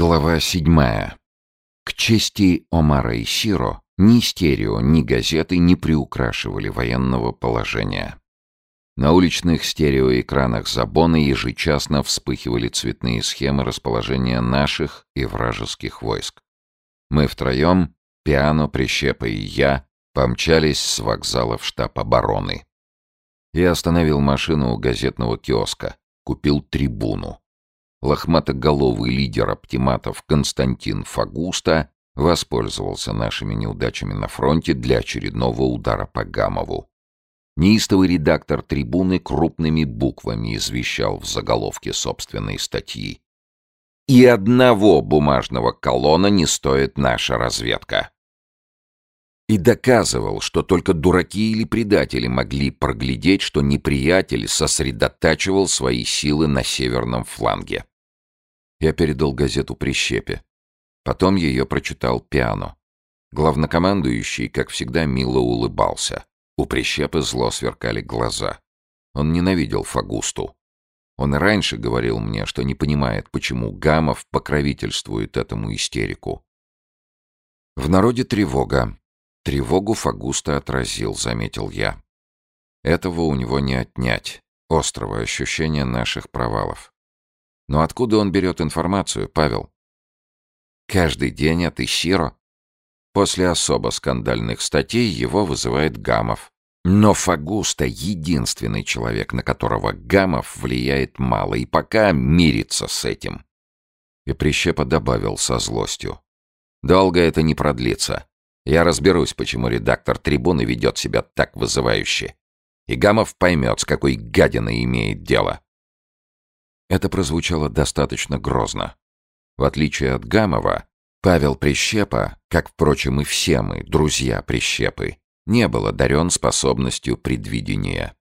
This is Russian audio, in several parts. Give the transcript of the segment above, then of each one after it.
Глава седьмая. К чести Омара и Сиро ни стерео, ни газеты не приукрашивали военного положения. На уличных стереоэкранах Забона ежечасно вспыхивали цветные схемы расположения наших и вражеских войск. Мы втроем, Пиано, Прищепа и я, помчались с вокзала в штаб обороны. Я остановил машину у газетного киоска, купил трибуну лохматоголовый лидер оптиматов Константин Фагуста воспользовался нашими неудачами на фронте для очередного удара по Гамову. Неистовый редактор трибуны крупными буквами извещал в заголовке собственной статьи. «И одного бумажного колонна не стоит наша разведка!» И доказывал, что только дураки или предатели могли проглядеть, что неприятель сосредотачивал свои силы на северном фланге. Я передал газету Прищепе. Потом ее прочитал Пиано. Главнокомандующий, как всегда, мило улыбался. У Прищепы зло сверкали глаза. Он ненавидел Фагусту. Он раньше говорил мне, что не понимает, почему Гамов покровительствует этому истерику. В народе тревога. Тревогу Фагуста отразил, заметил я. Этого у него не отнять. Острого ощущения наших провалов. Но откуда он берет информацию, Павел? Каждый день от Ищиро. После особо скандальных статей его вызывает Гамов. Но Фагуста — единственный человек, на которого Гамов влияет мало, и пока мирится с этим. И Прищепа добавил со злостью. «Долго это не продлится. Я разберусь, почему редактор трибуны ведет себя так вызывающе. И Гамов поймет, с какой гадиной имеет дело». Это прозвучало достаточно грозно. В отличие от Гамова, Павел Прищепа, как, впрочем, и все мы, друзья Прищепы, не был одарен способностью предвидения.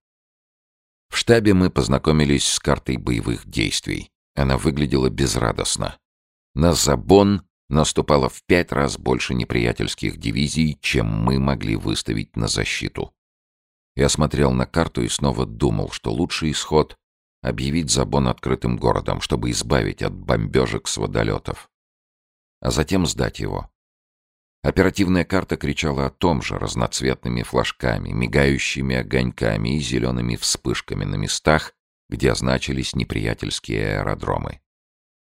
В штабе мы познакомились с картой боевых действий. Она выглядела безрадостно. На Забон наступало в пять раз больше неприятельских дивизий, чем мы могли выставить на защиту. Я смотрел на карту и снова думал, что лучший исход объявить Забон открытым городом, чтобы избавить от бомбежек с водолетов. А затем сдать его. Оперативная карта кричала о том же разноцветными флажками, мигающими огоньками и зелеными вспышками на местах, где значились неприятельские аэродромы.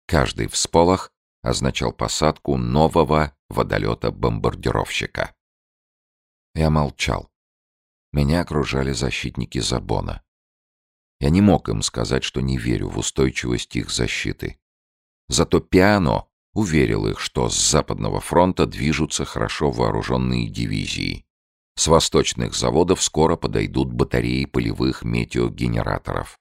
Каждый всполох означал посадку нового водолета-бомбардировщика. Я молчал. Меня окружали защитники Забона. Я не мог им сказать, что не верю в устойчивость их защиты. Зато Пиано уверил их, что с Западного фронта движутся хорошо вооруженные дивизии. С восточных заводов скоро подойдут батареи полевых метеогенераторов.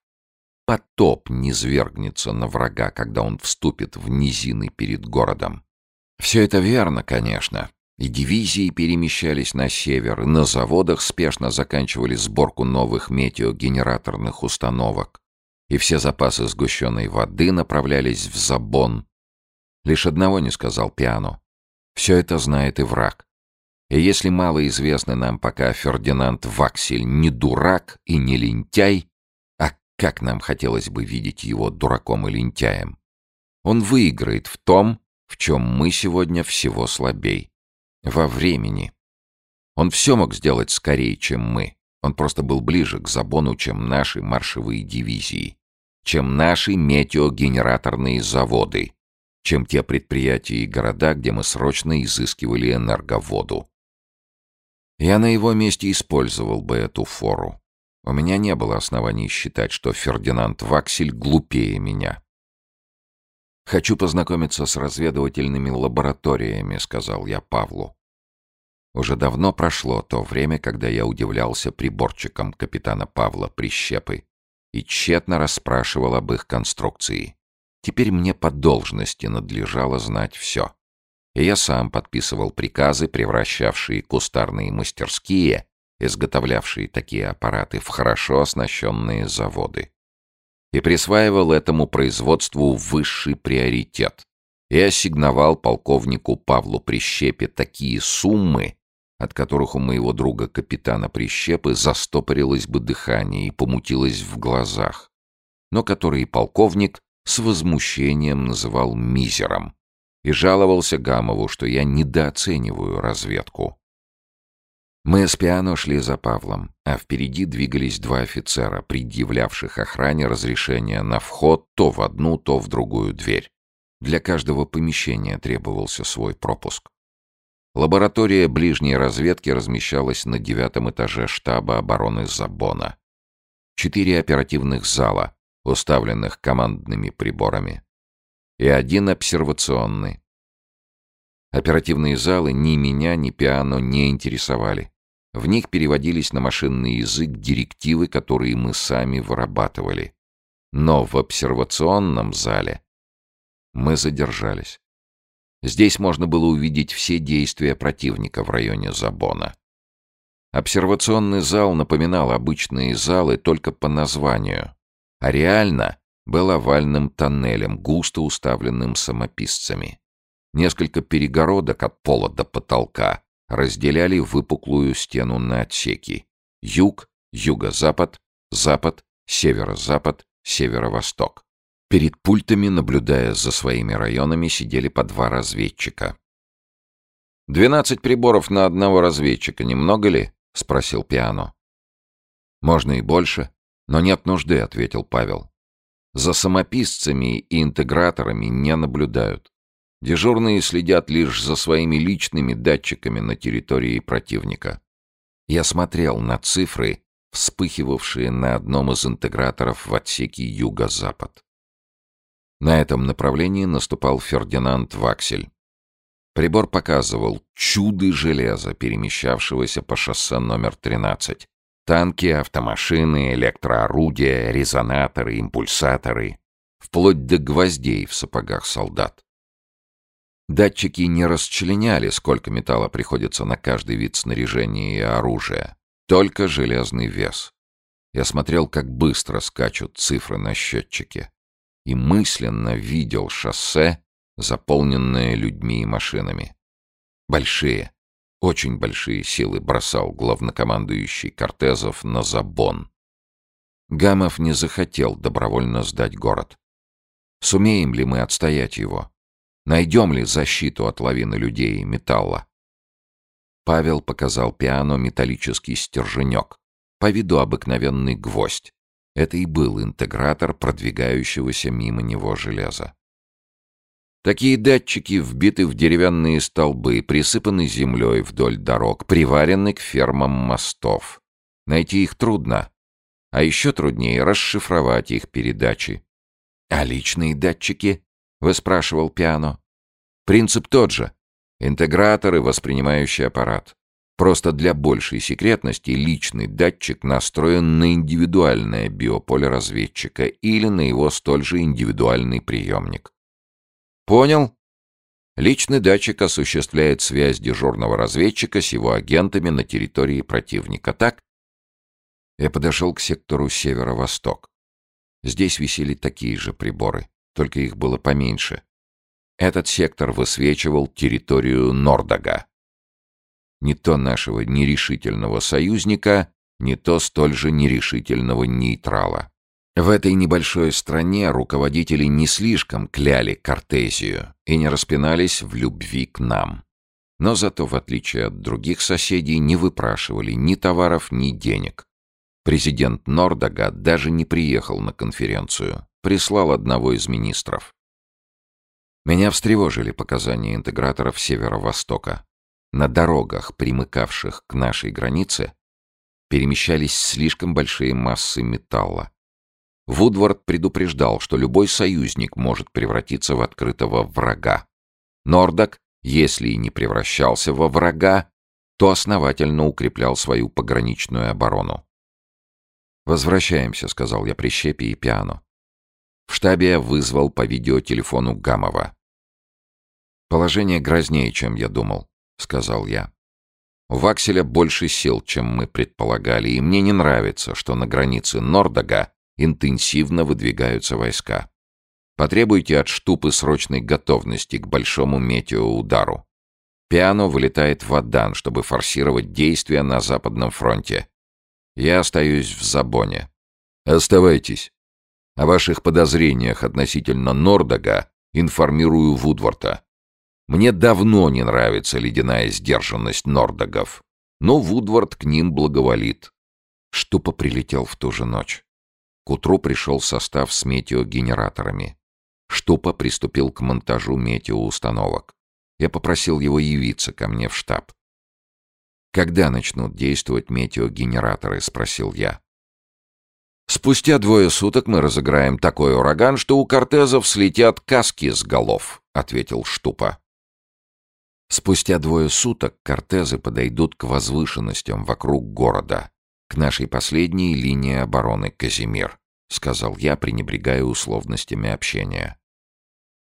Потоп не свергнется на врага, когда он вступит в низины перед городом. Все это верно, конечно. И дивизии перемещались на север, и на заводах спешно заканчивали сборку новых метеогенераторных установок. И все запасы сгущенной воды направлялись в Забон. Лишь одного не сказал Пиано. Все это знает и враг. И если мало известно нам пока Фердинанд Ваксель не дурак и не лентяй, а как нам хотелось бы видеть его дураком и лентяем, он выиграет в том, в чем мы сегодня всего слабей во времени. Он все мог сделать скорее, чем мы. Он просто был ближе к Забону, чем наши маршевые дивизии, чем наши метеогенераторные заводы, чем те предприятия и города, где мы срочно изыскивали энерговоду. Я на его месте использовал бы эту фору. У меня не было оснований считать, что Фердинанд Ваксель глупее меня. «Хочу познакомиться с разведывательными лабораториями», — сказал я Павлу. Уже давно прошло то время, когда я удивлялся приборчикам капитана Павла Прищепы и тщетно расспрашивал об их конструкции. Теперь мне по должности надлежало знать все. И я сам подписывал приказы, превращавшие кустарные мастерские, изготовлявшие такие аппараты, в хорошо оснащенные заводы и присваивал этому производству высший приоритет и ассигновал полковнику Павлу Прищепе такие суммы, от которых у моего друга капитана Прищепы застопорилось бы дыхание и помутилось в глазах, но которые полковник с возмущением называл мизером, и жаловался Гамову, что я недооцениваю разведку. Мы с Пиано шли за Павлом, а впереди двигались два офицера, предъявлявших охране разрешение на вход то в одну, то в другую дверь. Для каждого помещения требовался свой пропуск. Лаборатория ближней разведки размещалась на девятом этаже штаба обороны Забона. Четыре оперативных зала, уставленных командными приборами. И один обсервационный, Оперативные залы ни меня, ни пиано не интересовали. В них переводились на машинный язык директивы, которые мы сами вырабатывали. Но в обсервационном зале мы задержались. Здесь можно было увидеть все действия противника в районе Забона. Обсервационный зал напоминал обычные залы только по названию, а реально был овальным тоннелем, густо уставленным самописцами. Несколько перегородок от пола до потолка разделяли выпуклую стену на отсеки. Юг, юго-запад, запад, северо-запад, северо-восток. Перед пультами, наблюдая за своими районами, сидели по два разведчика. «Двенадцать приборов на одного разведчика, немного ли?» — спросил Пиано. «Можно и больше, но нет нужды», — ответил Павел. «За самописцами и интеграторами не наблюдают. Дежурные следят лишь за своими личными датчиками на территории противника. Я смотрел на цифры, вспыхивавшие на одном из интеграторов в отсеке юго-запад. На этом направлении наступал Фердинанд Ваксель. Прибор показывал чуды железа, перемещавшегося по шоссе номер 13. Танки, автомашины, электроорудия, резонаторы, импульсаторы. Вплоть до гвоздей в сапогах солдат. Датчики не расчленяли, сколько металла приходится на каждый вид снаряжения и оружия. Только железный вес. Я смотрел, как быстро скачут цифры на счетчике. И мысленно видел шоссе, заполненное людьми и машинами. Большие, очень большие силы бросал главнокомандующий Кортезов на Забон. Гамов не захотел добровольно сдать город. Сумеем ли мы отстоять его? Найдем ли защиту от лавины людей и металла? Павел показал пиано металлический стерженек, по виду обыкновенный гвоздь. Это и был интегратор продвигающегося мимо него железа. Такие датчики вбиты в деревянные столбы, присыпаны землей вдоль дорог, приварены к фермам мостов. Найти их трудно, а еще труднее расшифровать их передачи. А личные датчики — выспрашивал Пиано. «Принцип тот же. Интегратор и воспринимающий аппарат. Просто для большей секретности личный датчик настроен на индивидуальное биополе разведчика или на его столь же индивидуальный приемник. Понял? Личный датчик осуществляет связь дежурного разведчика с его агентами на территории противника, так? Я подошел к сектору северо-восток. Здесь висели такие же приборы только их было поменьше. Этот сектор высвечивал территорию Нордога. Не то нашего нерешительного союзника, не то столь же нерешительного нейтрала. В этой небольшой стране руководители не слишком кляли Кортезию и не распинались в любви к нам. Но зато, в отличие от других соседей, не выпрашивали ни товаров, ни денег. Президент Нордога даже не приехал на конференцию прислал одного из министров. Меня встревожили показания интеграторов Северо-Востока. На дорогах, примыкавших к нашей границе, перемещались слишком большие массы металла. Вудвард предупреждал, что любой союзник может превратиться в открытого врага. Нордок, если и не превращался во врага, то основательно укреплял свою пограничную оборону. «Возвращаемся», — сказал я Прищепе и Пиану. В штабе я вызвал по видеотелефону Гамова. «Положение грознее, чем я думал», — сказал я. «У Вакселя больше сил, чем мы предполагали, и мне не нравится, что на границе Нордога интенсивно выдвигаются войска. Потребуйте от штупы срочной готовности к большому метеоудару. Пиано вылетает в Адан, чтобы форсировать действия на Западном фронте. Я остаюсь в Забоне. Оставайтесь. О ваших подозрениях относительно Нордога информирую Вудворта. Мне давно не нравится ледяная сдержанность нордогов, но Вудвард к ним благоволит. Штупа прилетел в ту же ночь. К утру пришел состав с метеогенераторами. Штупа приступил к монтажу метеоустановок. Я попросил его явиться ко мне в штаб. «Когда начнут действовать метеогенераторы?» — спросил я. «Спустя двое суток мы разыграем такой ураган, что у кортезов слетят каски с голов», — ответил Штупа. Спустя двое суток кортезы подойдут к возвышенностям вокруг города, к нашей последней линии обороны Казимир, сказал я, пренебрегая условностями общения.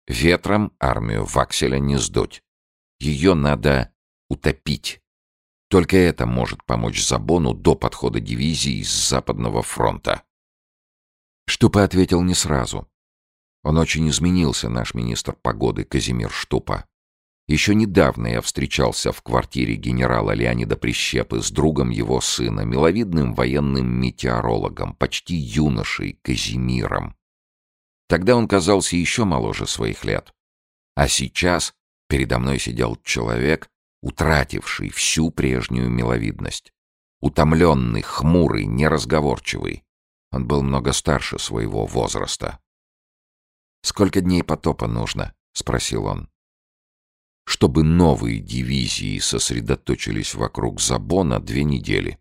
Ветром армию Вакселя не сдуть. Ее надо утопить. Только это может помочь Забону до подхода дивизии с Западного фронта. Штупа ответил не сразу. Он очень изменился, наш министр погоды Казимир Штупа. Еще недавно я встречался в квартире генерала Леонида Прищепы с другом его сына, миловидным военным метеорологом, почти юношей Казимиром. Тогда он казался еще моложе своих лет. А сейчас передо мной сидел человек, утративший всю прежнюю миловидность. Утомленный, хмурый, неразговорчивый. Он был много старше своего возраста. «Сколько дней потопа нужно?» — спросил он. «Чтобы новые дивизии сосредоточились вокруг Забона две недели.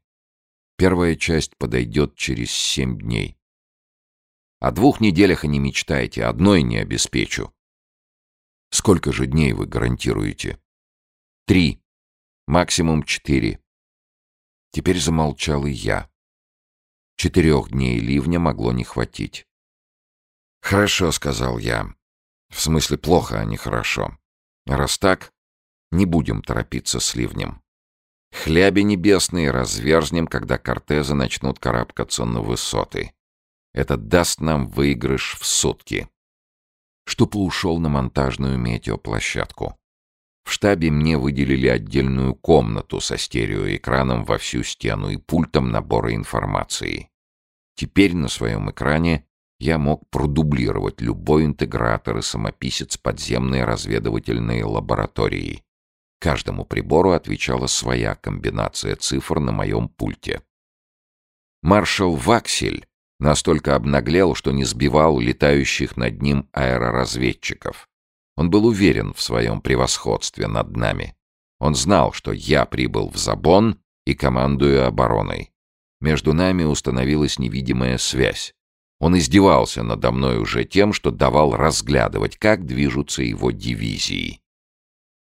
Первая часть подойдет через семь дней. О двух неделях и не мечтайте, одной не обеспечу. Сколько же дней вы гарантируете? Три. Максимум четыре. Теперь замолчал и я. Четырех дней ливня могло не хватить. «Хорошо», — сказал я. «В смысле, плохо, а не хорошо. Раз так, не будем торопиться с ливнем. Хляби небесные разверзнем, когда кортезы начнут карабкаться на высоты. Это даст нам выигрыш в сутки. Штупа ушел на монтажную метеоплощадку. В штабе мне выделили отдельную комнату со стереоэкраном во всю стену и пультом набора информации. Теперь на своем экране я мог продублировать любой интегратор и самописец подземной разведывательной лаборатории. Каждому прибору отвечала своя комбинация цифр на моем пульте. Маршал Ваксель Настолько обнаглел, что не сбивал летающих над ним аэроразведчиков. Он был уверен в своем превосходстве над нами. Он знал, что я прибыл в Забон и командую обороной. Между нами установилась невидимая связь. Он издевался надо мной уже тем, что давал разглядывать, как движутся его дивизии.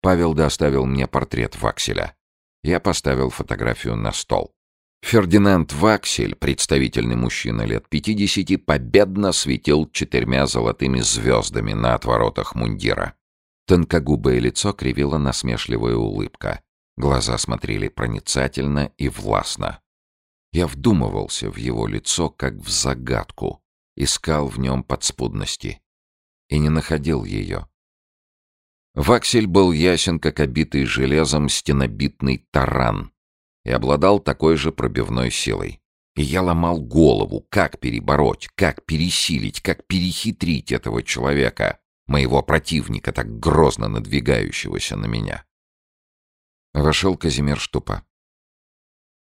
Павел доставил мне портрет Вакселя. Я поставил фотографию на стол. Фердинанд Ваксель, представительный мужчина лет пятидесяти, победно светил четырьмя золотыми звездами на отворотах мундира. Тонкогубое лицо кривила насмешливая улыбка. Глаза смотрели проницательно и властно. Я вдумывался в его лицо, как в загадку, искал в нем подспудности. И не находил ее. Ваксель был ясен, как обитый железом стенобитный таран — и обладал такой же пробивной силой. И я ломал голову, как перебороть, как пересилить, как перехитрить этого человека, моего противника, так грозно надвигающегося на меня. Вошел Казимир Штупа.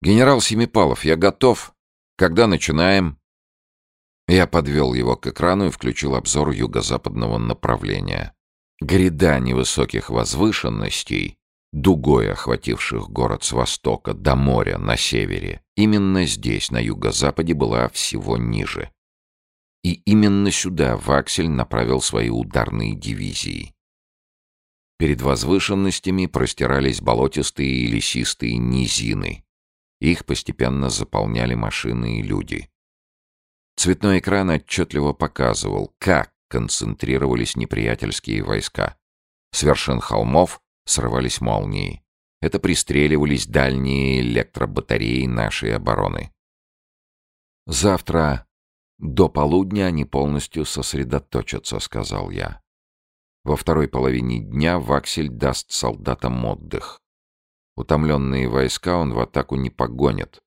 «Генерал Семипалов, я готов. Когда начинаем?» Я подвел его к экрану и включил обзор юго-западного направления. Гряда невысоких возвышенностей дугой охвативших город с востока до моря на севере, именно здесь, на юго-западе, была всего ниже. И именно сюда Ваксель направил свои ударные дивизии. Перед возвышенностями простирались болотистые и лесистые низины. Их постепенно заполняли машины и люди. Цветной экран отчетливо показывал, как концентрировались неприятельские войска. С вершин холмов срывались молнии. Это пристреливались дальние электробатареи нашей обороны. «Завтра до полудня они полностью сосредоточатся», — сказал я. Во второй половине дня Ваксель даст солдатам отдых. Утомленные войска он в атаку не погонит.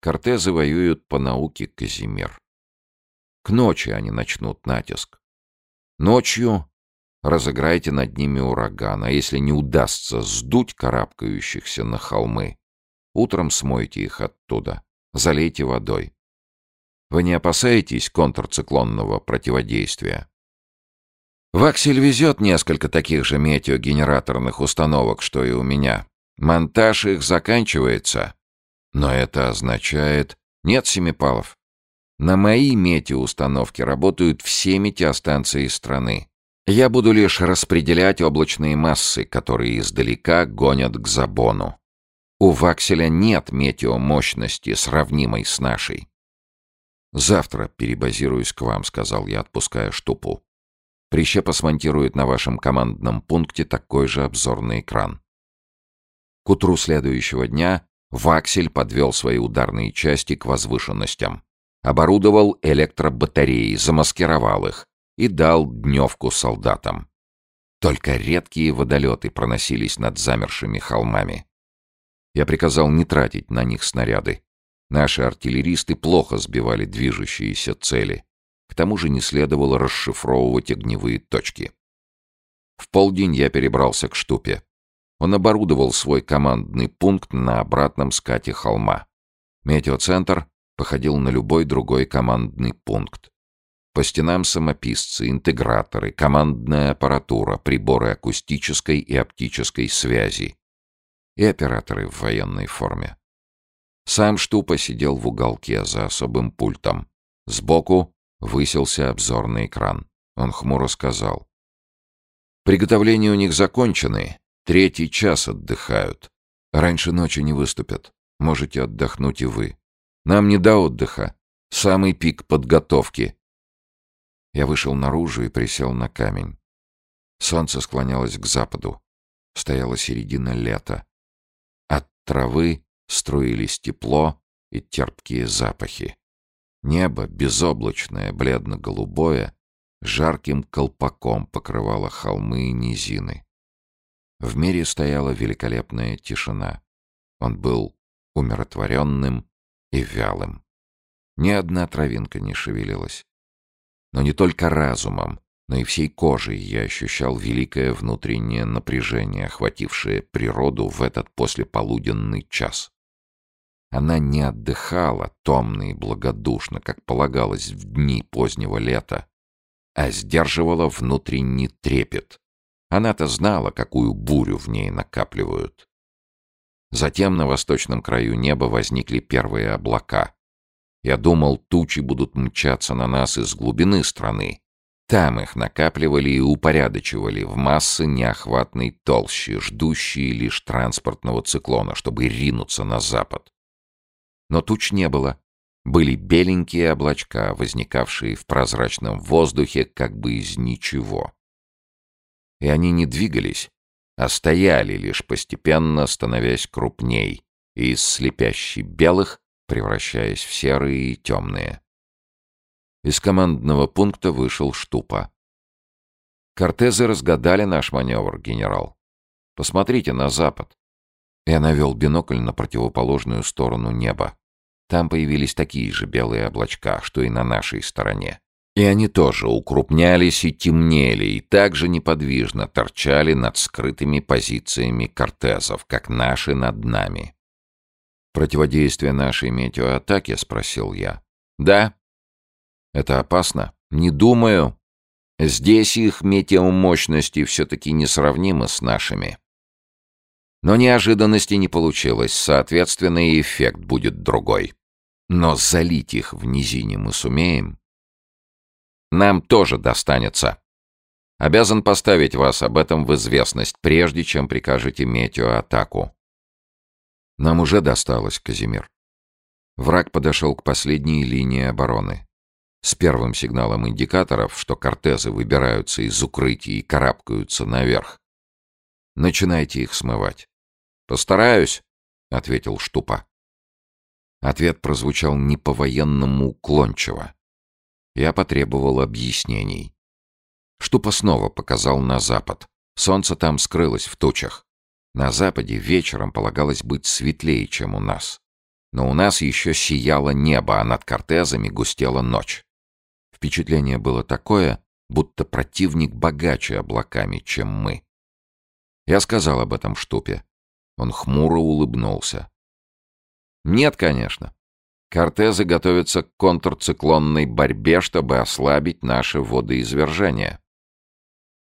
Кортезы воюют по науке Казимир. К ночи они начнут натиск. Ночью Разыграйте над ними ураган, а если не удастся сдуть карабкающихся на холмы, утром смойте их оттуда, залейте водой. Вы не опасаетесь контрциклонного противодействия? Ваксель везет несколько таких же метеогенераторных установок, что и у меня. Монтаж их заканчивается. Но это означает... Нет, Семипалов. На мои метеоустановки работают все метеостанции страны. Я буду лишь распределять облачные массы, которые издалека гонят к забону. У Вакселя нет метеомощности, сравнимой с нашей. «Завтра перебазируюсь к вам», — сказал я, отпуская штупу. «Прищепа смонтирует на вашем командном пункте такой же обзорный экран». К утру следующего дня Ваксель подвел свои ударные части к возвышенностям, оборудовал электробатареи, замаскировал их и дал дневку солдатам. Только редкие водолеты проносились над замершими холмами. Я приказал не тратить на них снаряды. Наши артиллеристы плохо сбивали движущиеся цели. К тому же не следовало расшифровывать огневые точки. В полдень я перебрался к штупе. Он оборудовал свой командный пункт на обратном скате холма. Метеоцентр походил на любой другой командный пункт. По стенам самописцы, интеграторы, командная аппаратура, приборы акустической и оптической связи и операторы в военной форме. Сам Штупа сидел в уголке за особым пультом. Сбоку высился обзорный экран. Он хмуро сказал. «Приготовления у них закончены. Третий час отдыхают. Раньше ночи не выступят. Можете отдохнуть и вы. Нам не до отдыха. Самый пик подготовки». Я вышел наружу и присел на камень. Солнце склонялось к западу. Стояла середина лета. От травы струились тепло и терпкие запахи. Небо, безоблачное, бледно-голубое, жарким колпаком покрывало холмы и низины. В мире стояла великолепная тишина. Он был умиротворенным и вялым. Ни одна травинка не шевелилась. Но не только разумом, но и всей кожей я ощущал великое внутреннее напряжение, охватившее природу в этот послеполуденный час. Она не отдыхала томно и благодушно, как полагалось в дни позднего лета, а сдерживала внутренний трепет. Она-то знала, какую бурю в ней накапливают. Затем на восточном краю неба возникли первые облака. Я думал, тучи будут мчаться на нас из глубины страны. Там их накапливали и упорядочивали в массы неохватной толщи, ждущие лишь транспортного циклона, чтобы ринуться на запад. Но туч не было. Были беленькие облачка, возникавшие в прозрачном воздухе как бы из ничего. И они не двигались, а стояли лишь постепенно, становясь крупней, и из слепящей белых превращаясь в серые и темные. Из командного пункта вышел Штупа. «Кортезы разгадали наш маневр, генерал. Посмотрите на запад. Я навел бинокль на противоположную сторону неба. Там появились такие же белые облачка, что и на нашей стороне. И они тоже укрупнялись и темнели, и также неподвижно торчали над скрытыми позициями кортезов, как наши над нами. «Противодействие нашей метеоатаке?» — спросил я. «Да». «Это опасно?» «Не думаю. Здесь их метеомощности все-таки несравнимы с нашими». Но неожиданности не получилось, соответственно, и эффект будет другой. Но залить их в низине мы сумеем. Нам тоже достанется. Обязан поставить вас об этом в известность, прежде чем прикажете метеоатаку. Нам уже досталось, Казимир. Враг подошел к последней линии обороны. С первым сигналом индикаторов, что кортезы выбираются из укрытий и карабкаются наверх. Начинайте их смывать. «Постараюсь», — ответил Штупа. Ответ прозвучал не по-военному уклончиво. Я потребовал объяснений. Штупа снова показал на запад. Солнце там скрылось в тучах. На западе вечером полагалось быть светлее, чем у нас. Но у нас еще сияло небо, а над кортезами густела ночь. Впечатление было такое, будто противник богаче облаками, чем мы. Я сказал об этом Штупе. Он хмуро улыбнулся. Нет, конечно. Кортезы готовятся к контрциклонной борьбе, чтобы ослабить наше водоизвержение.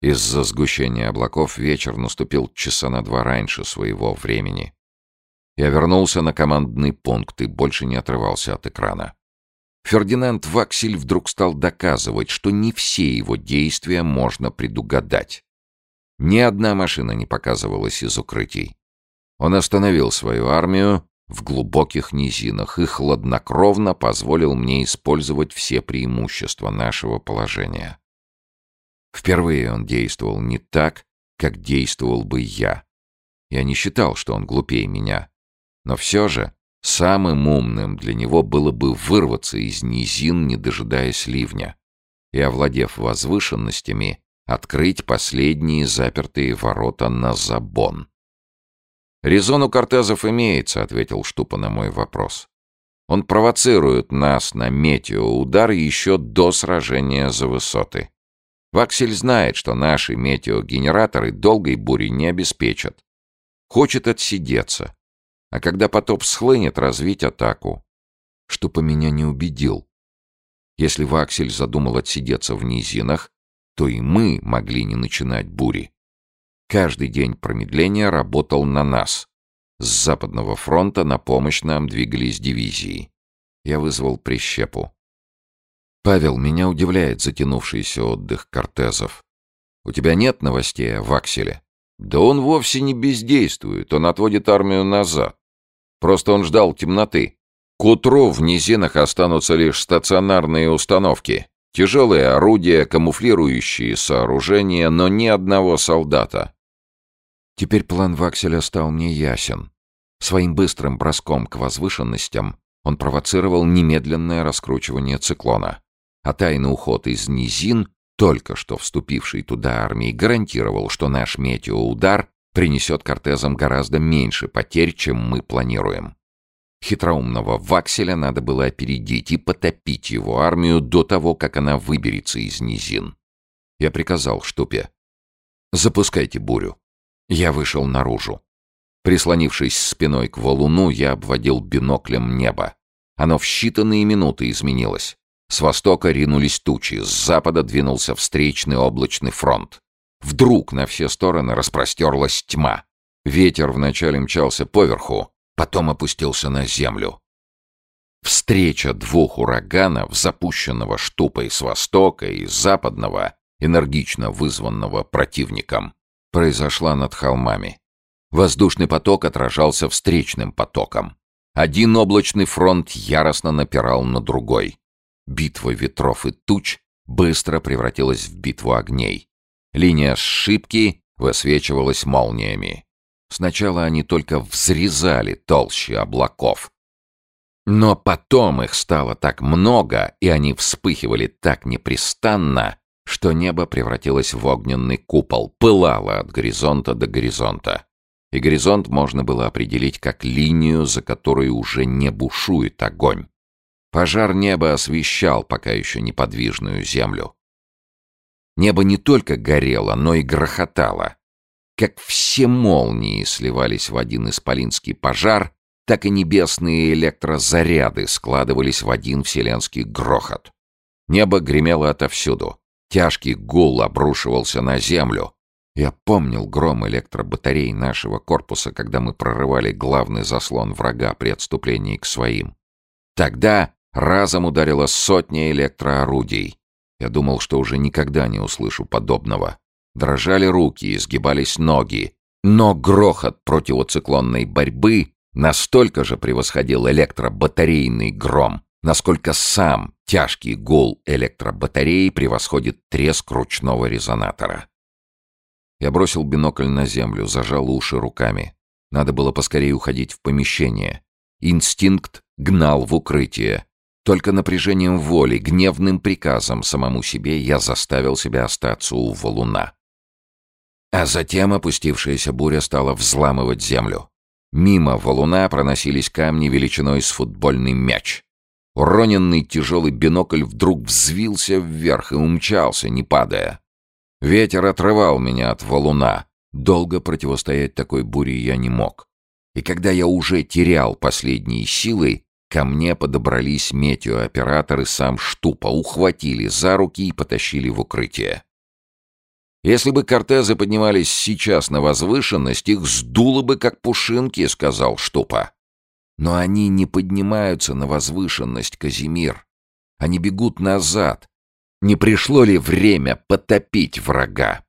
Из-за сгущения облаков вечер наступил часа на два раньше своего времени. Я вернулся на командный пункт и больше не отрывался от экрана. Фердинанд Ваксель вдруг стал доказывать, что не все его действия можно предугадать. Ни одна машина не показывалась из укрытий. Он остановил свою армию в глубоких низинах и хладнокровно позволил мне использовать все преимущества нашего положения. Впервые он действовал не так, как действовал бы я. Я не считал, что он глупее меня. Но все же самым умным для него было бы вырваться из низин, не дожидаясь ливня, и, овладев возвышенностями, открыть последние запертые ворота на забон. «Резон у кортезов имеется», — ответил Штупа на мой вопрос. «Он провоцирует нас на метеоудар еще до сражения за высоты. Ваксель знает, что наши метеогенераторы долгой бури не обеспечат. Хочет отсидеться. А когда потоп схлынет, развить атаку. Штупа меня не убедил. Если Ваксель задумал отсидеться в низинах, то и мы могли не начинать бури. Каждый день промедления работал на нас. С западного фронта на помощь нам двигались дивизии. Я вызвал прищепу. «Павел, меня удивляет затянувшийся отдых кортезов. У тебя нет новостей о Вакселе?» «Да он вовсе не бездействует, он отводит армию назад. Просто он ждал темноты. К утру в низинах останутся лишь стационарные установки, тяжелые орудия, камуфлирующие сооружения, но ни одного солдата. Теперь план Вакселя стал мне ясен. Своим быстрым броском к возвышенностям он провоцировал немедленное раскручивание циклона. А тайный уход из низин, только что вступивший туда армии, гарантировал, что наш метеоудар принесет Кортезам гораздо меньше потерь, чем мы планируем. Хитроумного Вакселя надо было опередить и потопить его армию до того, как она выберется из низин. Я приказал Штупе. «Запускайте бурю. Я вышел наружу. Прислонившись спиной к валуну, я обводил биноклем небо. Оно в считанные минуты изменилось. С востока ринулись тучи, с запада двинулся встречный облачный фронт. Вдруг на все стороны распростерлась тьма. Ветер вначале мчался поверху, потом опустился на землю. Встреча двух ураганов, запущенного штупой с востока и западного, энергично вызванного противником, произошла над холмами. Воздушный поток отражался встречным потоком. Один облачный фронт яростно напирал на другой. Битва ветров и туч быстро превратилась в битву огней. Линия сшибки высвечивалась молниями. Сначала они только взрезали толще облаков. Но потом их стало так много, и они вспыхивали так непрестанно, что небо превратилось в огненный купол, пылало от горизонта до горизонта. И горизонт можно было определить как линию, за которой уже не бушует огонь. Пожар неба освещал пока еще неподвижную землю. Небо не только горело, но и грохотало. Как все молнии сливались в один исполинский пожар, так и небесные электрозаряды складывались в один вселенский грохот. Небо гремело отовсюду. Тяжкий гул обрушивался на землю. Я помнил гром электробатарей нашего корпуса, когда мы прорывали главный заслон врага при отступлении к своим. Тогда разом ударило сотня электроорудий. Я думал, что уже никогда не услышу подобного. Дрожали руки, изгибались ноги. Но грохот противоциклонной борьбы настолько же превосходил электробатарейный гром, насколько сам тяжкий гул электробатареи превосходит треск ручного резонатора. Я бросил бинокль на землю, зажал уши руками. Надо было поскорее уходить в помещение. Инстинкт гнал в укрытие. Только напряжением воли, гневным приказом самому себе я заставил себя остаться у валуна. А затем опустившаяся буря стала взламывать землю. Мимо валуна проносились камни величиной с футбольный мяч. Уроненный тяжелый бинокль вдруг взвился вверх и умчался, не падая. Ветер отрывал меня от валуна. Долго противостоять такой буре я не мог. И когда я уже терял последние силы, ко мне подобрались метеооператоры сам Штупа, ухватили за руки и потащили в укрытие. «Если бы кортезы поднимались сейчас на возвышенность, их сдуло бы, как пушинки», — сказал Штупа. «Но они не поднимаются на возвышенность, Казимир. Они бегут назад. Не пришло ли время потопить врага?»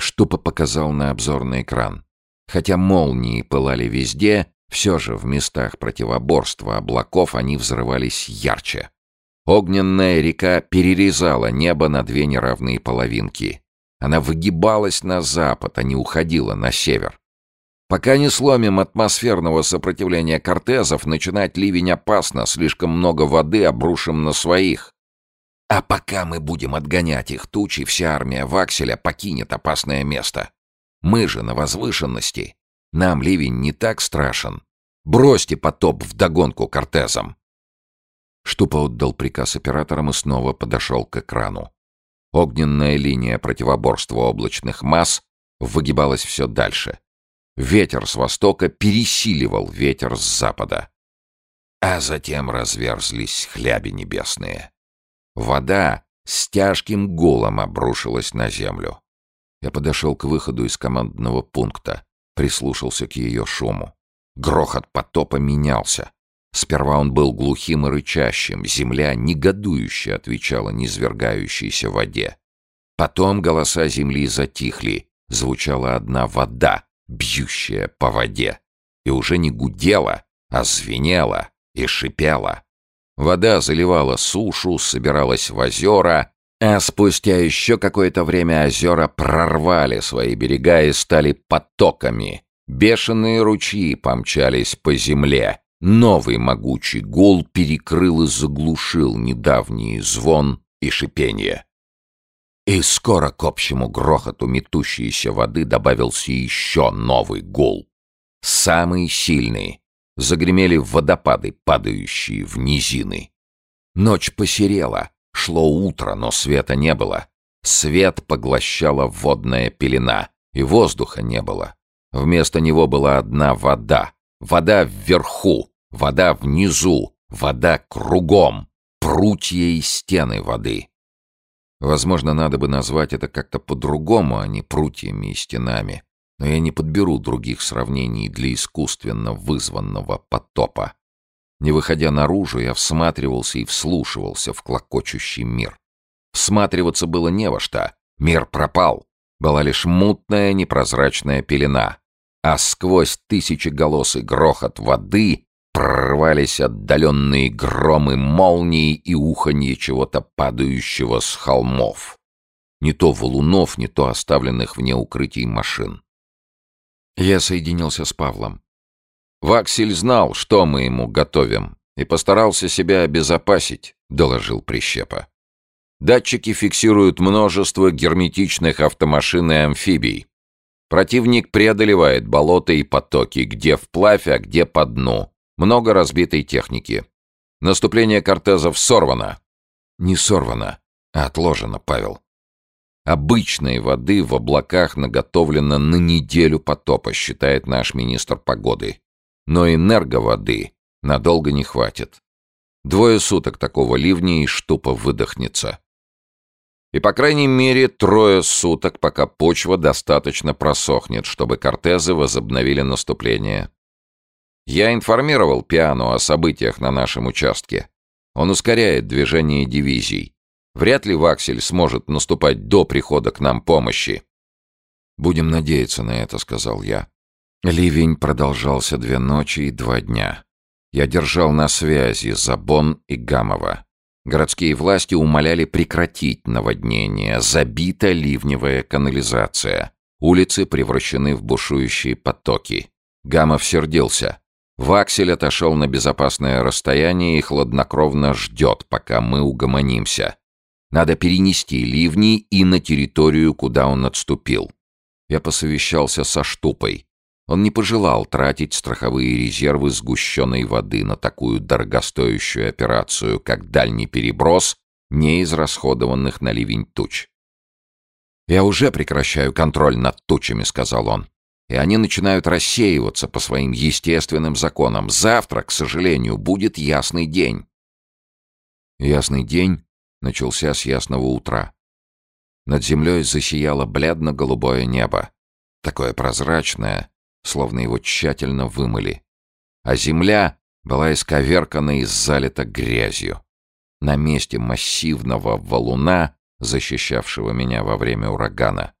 Штупа показал на обзорный экран. Хотя молнии пылали везде, все же в местах противоборства облаков они взрывались ярче. Огненная река перерезала небо на две неравные половинки. Она выгибалась на запад, а не уходила на север. Пока не сломим атмосферного сопротивления кортезов, начинать ливень опасно, слишком много воды обрушим на своих. А пока мы будем отгонять их тучи, вся армия Вакселя покинет опасное место. Мы же на возвышенности. Нам ливень не так страшен. Бросьте потоп вдогонку кортезам. Штупа отдал приказ операторам и снова подошел к экрану. Огненная линия противоборства облачных масс выгибалась все дальше. Ветер с востока пересиливал ветер с запада. А затем разверзлись хляби небесные. Вода с тяжким гулом обрушилась на землю. Я подошел к выходу из командного пункта, прислушался к ее шуму. Грохот потопа менялся. Сперва он был глухим и рычащим, земля негодующе отвечала низвергающейся воде. Потом голоса земли затихли, звучала одна вода, бьющая по воде. И уже не гудела, а звенела и шипела. Вода заливала сушу, собиралась в озера, а спустя еще какое-то время озера прорвали свои берега и стали потоками. Бешеные ручьи помчались по земле, Новый могучий гул перекрыл и заглушил недавний звон и шипение. И скоро к общему грохоту метущейся воды добавился еще новый гул. Самый сильный. Загремели водопады, падающие в низины. Ночь посерела, шло утро, но света не было. Свет поглощала водная пелена, и воздуха не было. Вместо него была одна вода — Вода вверху, вода внизу, вода кругом, прутья и стены воды. Возможно, надо бы назвать это как-то по-другому, а не прутьями и стенами. Но я не подберу других сравнений для искусственно вызванного потопа. Не выходя наружу, я всматривался и вслушивался в клокочущий мир. Всматриваться было не во что. Мир пропал. Была лишь мутная непрозрачная пелена а сквозь тысячеголосый грохот воды прорвались отдаленные громы молний и уханье чего-то падающего с холмов. Не то валунов, не то оставленных вне укрытий машин. Я соединился с Павлом. «Ваксель знал, что мы ему готовим, и постарался себя обезопасить», — доложил Прищепа. «Датчики фиксируют множество герметичных автомашин и амфибий. Противник преодолевает болота и потоки, где вплавь, а где по дну. Много разбитой техники. Наступление кортезов сорвано. Не сорвано, а отложено, Павел. Обычной воды в облаках наготовлено на неделю потопа, считает наш министр погоды. Но энерговоды надолго не хватит. Двое суток такого ливня и штупа выдохнется. И, по крайней мере, трое суток, пока почва достаточно просохнет, чтобы кортезы возобновили наступление. Я информировал Пиану о событиях на нашем участке. Он ускоряет движение дивизий. Вряд ли Ваксель сможет наступать до прихода к нам помощи. «Будем надеяться на это», — сказал я. Ливень продолжался две ночи и два дня. Я держал на связи Забон и Гамова. Городские власти умоляли прекратить наводнение, забита ливневая канализация. Улицы превращены в бушующие потоки. Гамов сердился. Ваксель отошел на безопасное расстояние и хладнокровно ждет, пока мы угомонимся. Надо перенести ливни и на территорию, куда он отступил. Я посовещался со Штупой. Он не пожелал тратить страховые резервы сгущенной воды на такую дорогостоящую операцию, как дальний переброс неизрасходованных на ливень туч. «Я уже прекращаю контроль над тучами», — сказал он. «И они начинают рассеиваться по своим естественным законам. Завтра, к сожалению, будет ясный день». Ясный день начался с ясного утра. Над землей засияло бледно-голубое небо, такое прозрачное, словно его тщательно вымыли. А земля была исковеркана и залита грязью. На месте массивного валуна, защищавшего меня во время урагана,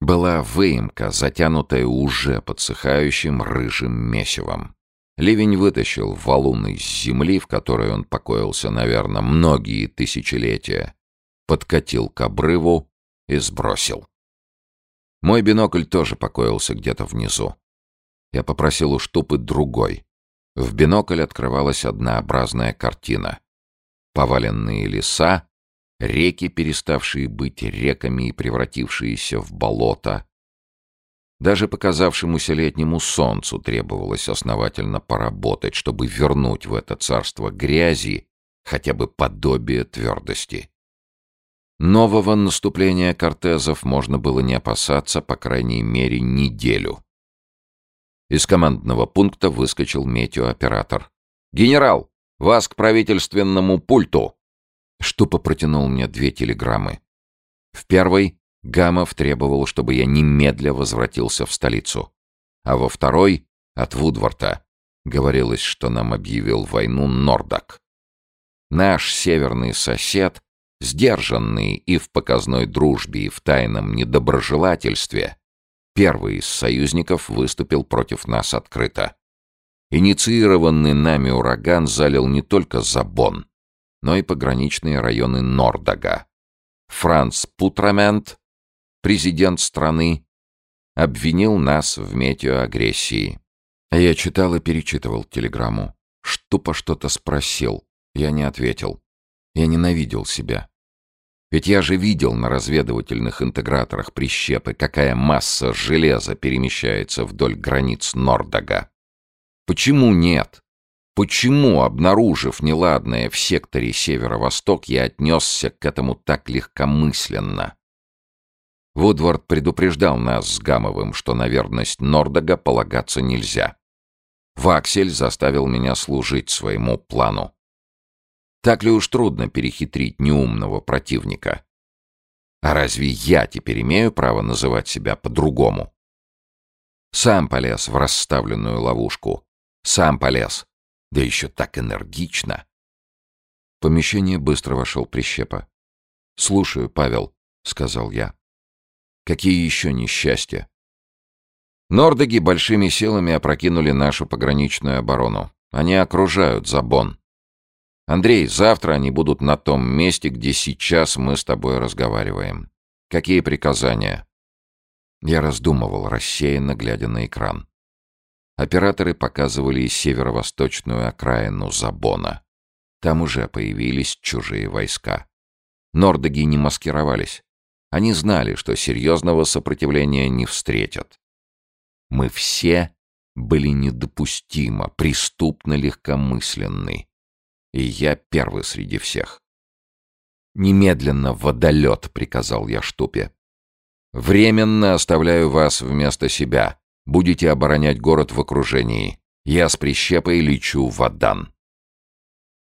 была выемка, затянутая уже подсыхающим рыжим месивом. Ливень вытащил валун из земли, в которой он покоился, наверное, многие тысячелетия, подкатил к обрыву и сбросил. Мой бинокль тоже покоился где-то внизу. Я попросил у штупы другой. В бинокль открывалась однообразная картина. Поваленные леса, реки, переставшие быть реками и превратившиеся в болото. Даже показавшемуся летнему солнцу требовалось основательно поработать, чтобы вернуть в это царство грязи хотя бы подобие твердости. Нового наступления кортезов можно было не опасаться, по крайней мере, неделю. Из командного пункта выскочил метеооператор. «Генерал, вас к правительственному пульту!» Штупа протянул мне две телеграммы. В первой Гамов требовал, чтобы я немедля возвратился в столицу. А во второй, от Вудворта, говорилось, что нам объявил войну Нордак. Наш северный сосед Сдержанный и в показной дружбе, и в тайном недоброжелательстве, первый из союзников выступил против нас открыто. Инициированный нами ураган залил не только Забон, но и пограничные районы Нордага. Франц Путрамент, президент страны, обвинил нас в метеоагрессии. Я читал и перечитывал телеграмму. Штупа что-то спросил. Я не ответил. Я ненавидел себя. Ведь я же видел на разведывательных интеграторах прищепы, какая масса железа перемещается вдоль границ Нордога. Почему нет? Почему, обнаружив неладное в секторе северо-восток, я отнесся к этому так легкомысленно? Вудвард предупреждал нас с Гамовым, что на верность Нордога полагаться нельзя. Ваксель заставил меня служить своему плану. Так ли уж трудно перехитрить неумного противника? А разве я теперь имею право называть себя по-другому? Сам полез в расставленную ловушку. Сам полез. Да еще так энергично. В помещение быстро вошел Прищепа. «Слушаю, Павел», — сказал я. «Какие еще несчастья?» Нордоги большими силами опрокинули нашу пограничную оборону. Они окружают Забон. Андрей, завтра они будут на том месте, где сейчас мы с тобой разговариваем. Какие приказания?» Я раздумывал, рассеянно глядя на экран. Операторы показывали северо-восточную окраину Забона. Там уже появились чужие войска. Нордоги не маскировались. Они знали, что серьезного сопротивления не встретят. Мы все были недопустимо, преступно легкомысленны и я первый среди всех. «Немедленно водолет», — приказал я Штупе. «Временно оставляю вас вместо себя. Будете оборонять город в окружении. Я с прищепой лечу в Адан».